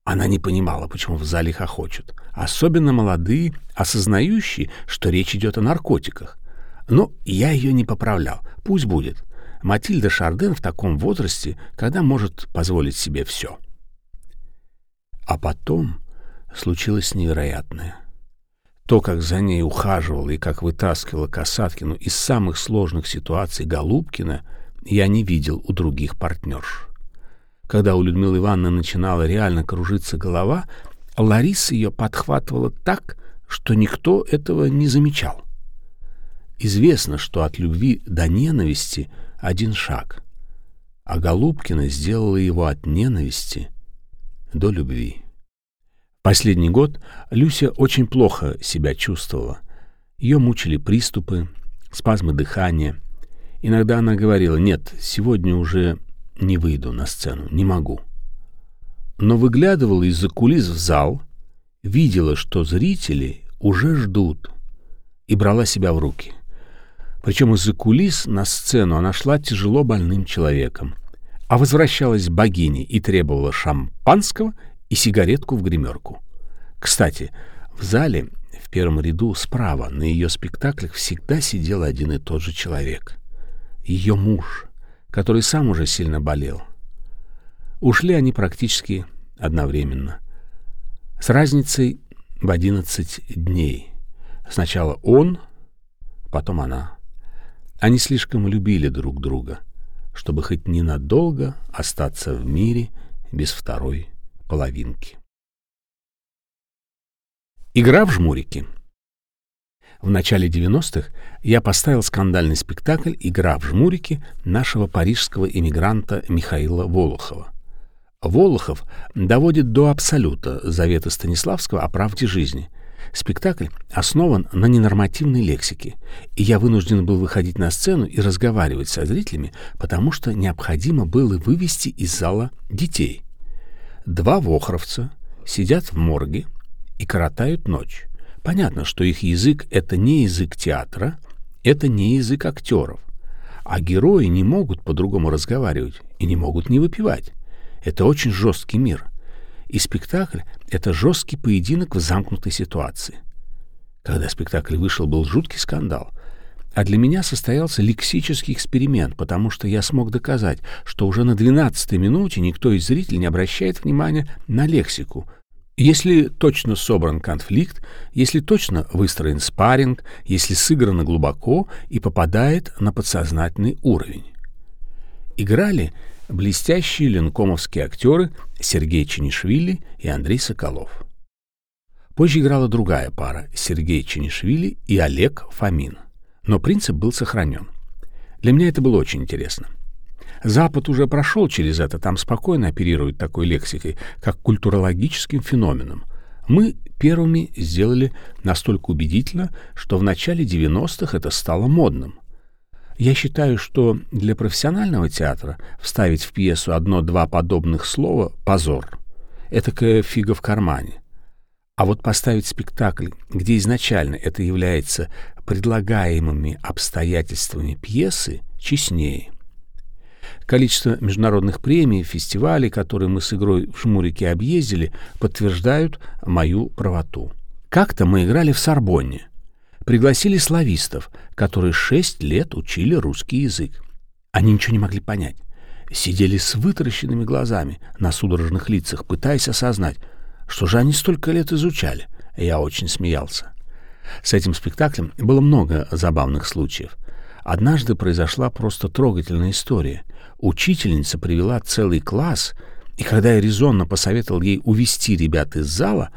Она не понимала, почему в зале хохочут. Особенно молодые, осознающие, что речь идет о наркотиках. Но я ее не поправлял. Пусть будет. Матильда Шарден в таком возрасте, когда может позволить себе все. А потом случилось невероятное. То, как за ней ухаживала и как вытаскивала Касаткину из самых сложных ситуаций Голубкина, я не видел у других партнерш. Когда у Людмилы Ивановны начинала реально кружиться голова, Лариса ее подхватывала так, что никто этого не замечал. Известно, что от любви до ненависти один шаг, а Голубкина сделала его от ненависти до любви. Последний год Люся очень плохо себя чувствовала. Ее мучили приступы, спазмы дыхания. Иногда она говорила, нет, сегодня уже не выйду на сцену, не могу. Но выглядывала из-за кулис в зал, видела, что зрители уже ждут, и брала себя в руки. Причем из-за кулис на сцену она шла тяжело больным человеком, а возвращалась богиней и требовала шампанского и сигаретку в гримерку. Кстати, в зале в первом ряду справа на ее спектаклях всегда сидел один и тот же человек. Ее муж, который сам уже сильно болел. Ушли они практически одновременно. С разницей в 11 дней. Сначала он, потом она. Они слишком любили друг друга, чтобы хоть ненадолго остаться в мире без второй половинки. Игра в жмурики. В начале 90-х я поставил скандальный спектакль «Игра в жмурики» нашего парижского иммигранта Михаила Волохова. Волохов доводит до абсолюта заветы Станиславского о правде жизни. Спектакль основан на ненормативной лексике, и я вынужден был выходить на сцену и разговаривать со зрителями, потому что необходимо было вывести из зала детей. Два вохровца сидят в морге и коротают ночь. Понятно, что их язык — это не язык театра, это не язык актеров. А герои не могут по-другому разговаривать и не могут не выпивать. Это очень жесткий мир. И спектакль — это жесткий поединок в замкнутой ситуации. Когда спектакль вышел, был жуткий скандал. А для меня состоялся лексический эксперимент, потому что я смог доказать, что уже на 12-й минуте никто из зрителей не обращает внимания на лексику, если точно собран конфликт, если точно выстроен спарринг, если сыграно глубоко и попадает на подсознательный уровень. Играли блестящие ленкомовские актеры Сергей Ченишвили и Андрей Соколов. Позже играла другая пара — Сергей Ченишвили и Олег Фомин. но принцип был сохранен. Для меня это было очень интересно. Запад уже прошел через это, там спокойно оперируют такой лексикой, как культурологическим феноменом. Мы первыми сделали настолько убедительно, что в начале 90-х это стало модным. Я считаю, что для профессионального театра вставить в пьесу одно-два подобных слова — позор. Это фига в кармане. А вот поставить спектакль, где изначально это является предлагаемыми обстоятельствами пьесы, честнее. Количество международных премий, фестивалей, которые мы с игрой в Шмурике объездили, подтверждают мою правоту. Как-то мы играли в Сорбонне. Пригласили славистов, которые шесть лет учили русский язык. Они ничего не могли понять. Сидели с вытаращенными глазами на судорожных лицах, пытаясь осознать, что же они столько лет изучали. Я очень смеялся. С этим спектаклем было много забавных случаев. Однажды произошла просто трогательная история — Учительница привела целый класс, и когда я резонно посоветовал ей увести ребят из зала,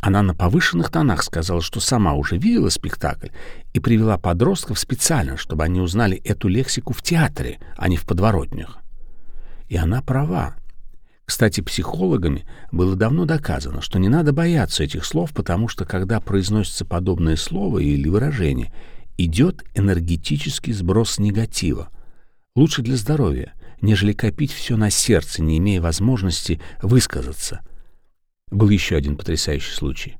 она на повышенных тонах сказала, что сама уже видела спектакль и привела подростков специально, чтобы они узнали эту лексику в театре, а не в подворотнях. И она права. Кстати, психологами было давно доказано, что не надо бояться этих слов, потому что когда произносится подобное слово или выражение, идет энергетический сброс негатива — лучше для здоровья, нежели копить все на сердце, не имея возможности высказаться. Был еще один потрясающий случай.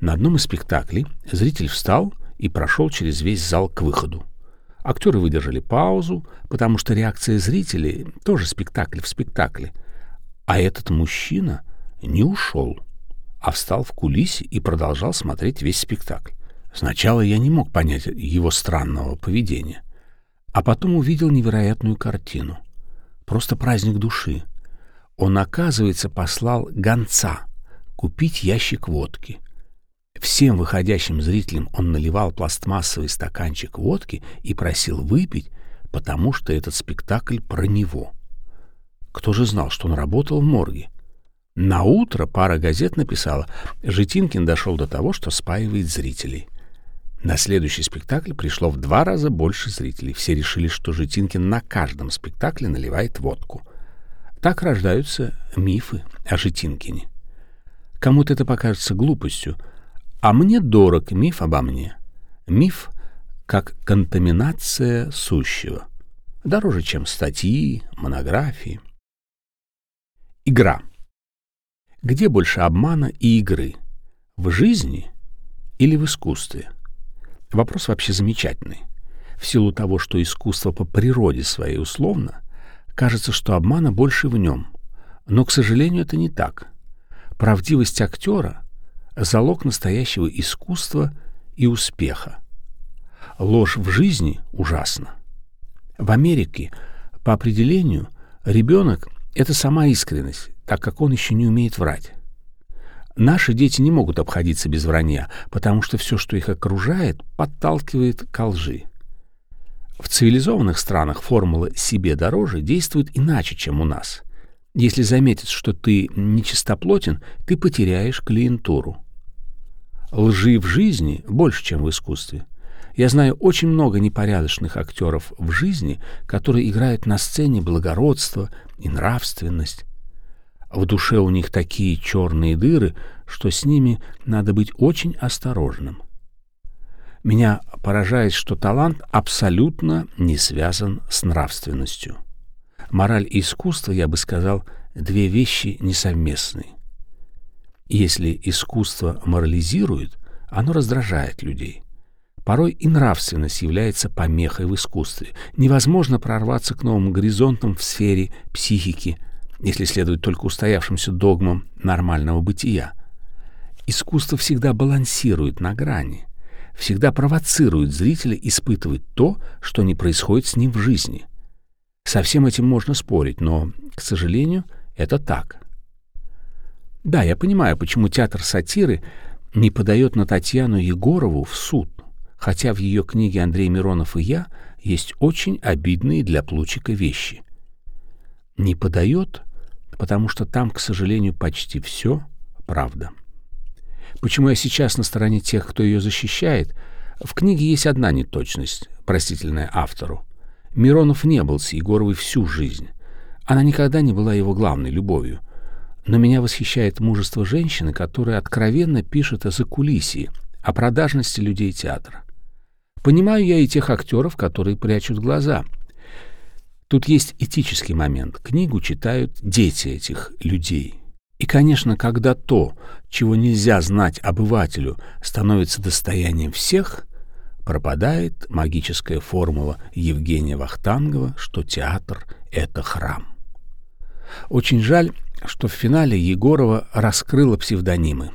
На одном из спектаклей зритель встал и прошел через весь зал к выходу. Актеры выдержали паузу, потому что реакция зрителей тоже спектакль в спектакле. А этот мужчина не ушел, а встал в кулисе и продолжал смотреть весь спектакль. Сначала я не мог понять его странного поведения — а потом увидел невероятную картину. Просто праздник души. Он, оказывается, послал гонца купить ящик водки. Всем выходящим зрителям он наливал пластмассовый стаканчик водки и просил выпить, потому что этот спектакль про него. Кто же знал, что он работал в морге? На утро пара газет написала, Житинкин дошел до того, что спаивает зрителей. На следующий спектакль пришло в два раза больше зрителей. Все решили, что Житинкин на каждом спектакле наливает водку. Так рождаются мифы о Житинкине. Кому-то это покажется глупостью, а мне дорог миф обо мне. Миф как контаминация сущего. Дороже, чем статьи, монографии. Игра. Где больше обмана и игры? В жизни или в искусстве? Вопрос вообще замечательный. В силу того, что искусство по природе своей условно, кажется, что обмана больше в нем. Но, к сожалению, это не так. Правдивость актера — залог настоящего искусства и успеха. Ложь в жизни ужасна. В Америке, по определению, ребенок — это сама искренность, так как он еще не умеет врать. Наши дети не могут обходиться без вранья, потому что все, что их окружает, подталкивает к лжи. В цивилизованных странах формула «себе дороже» действует иначе, чем у нас. Если заметят, что ты нечистоплотен, ты потеряешь клиентуру. Лжи в жизни больше, чем в искусстве. Я знаю очень много непорядочных актеров в жизни, которые играют на сцене благородство и нравственность, в душе у них такие черные дыры, что с ними надо быть очень осторожным. Меня поражает, что талант абсолютно не связан с нравственностью. Мораль и искусство, я бы сказал, две вещи несовместные. Если искусство морализирует, оно раздражает людей. Порой и нравственность является помехой в искусстве. Невозможно прорваться к новым горизонтам в сфере психики – если следовать только устоявшимся догмам нормального бытия. Искусство всегда балансирует на грани, всегда провоцирует зрителя испытывать то, что не происходит с ним в жизни. Со всем этим можно спорить, но, к сожалению, это так. Да, я понимаю, почему театр сатиры не подает на Татьяну Егорову в суд, хотя в ее книге «Андрей Миронов и я» есть очень обидные для Плучика вещи. Не подает, потому что там, к сожалению, почти все правда. Почему я сейчас на стороне тех, кто ее защищает? В книге есть одна неточность, простительная автору. Миронов не был с Егоровой всю жизнь. Она никогда не была его главной любовью. Но меня восхищает мужество женщины, которая откровенно пишет о закулисии, о продажности людей театра. Понимаю я и тех актеров, которые прячут глаза. Тут есть этический момент. Книгу читают дети этих людей. И, конечно, когда то, чего нельзя знать обывателю, становится достоянием всех, пропадает магическая формула Евгения Вахтангова, что театр — это храм. Очень жаль, что в финале Егорова раскрыла псевдонимы.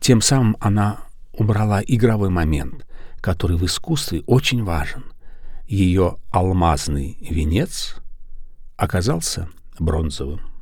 Тем самым она убрала игровой момент, который в искусстве очень важен. Ее алмазный венец оказался бронзовым.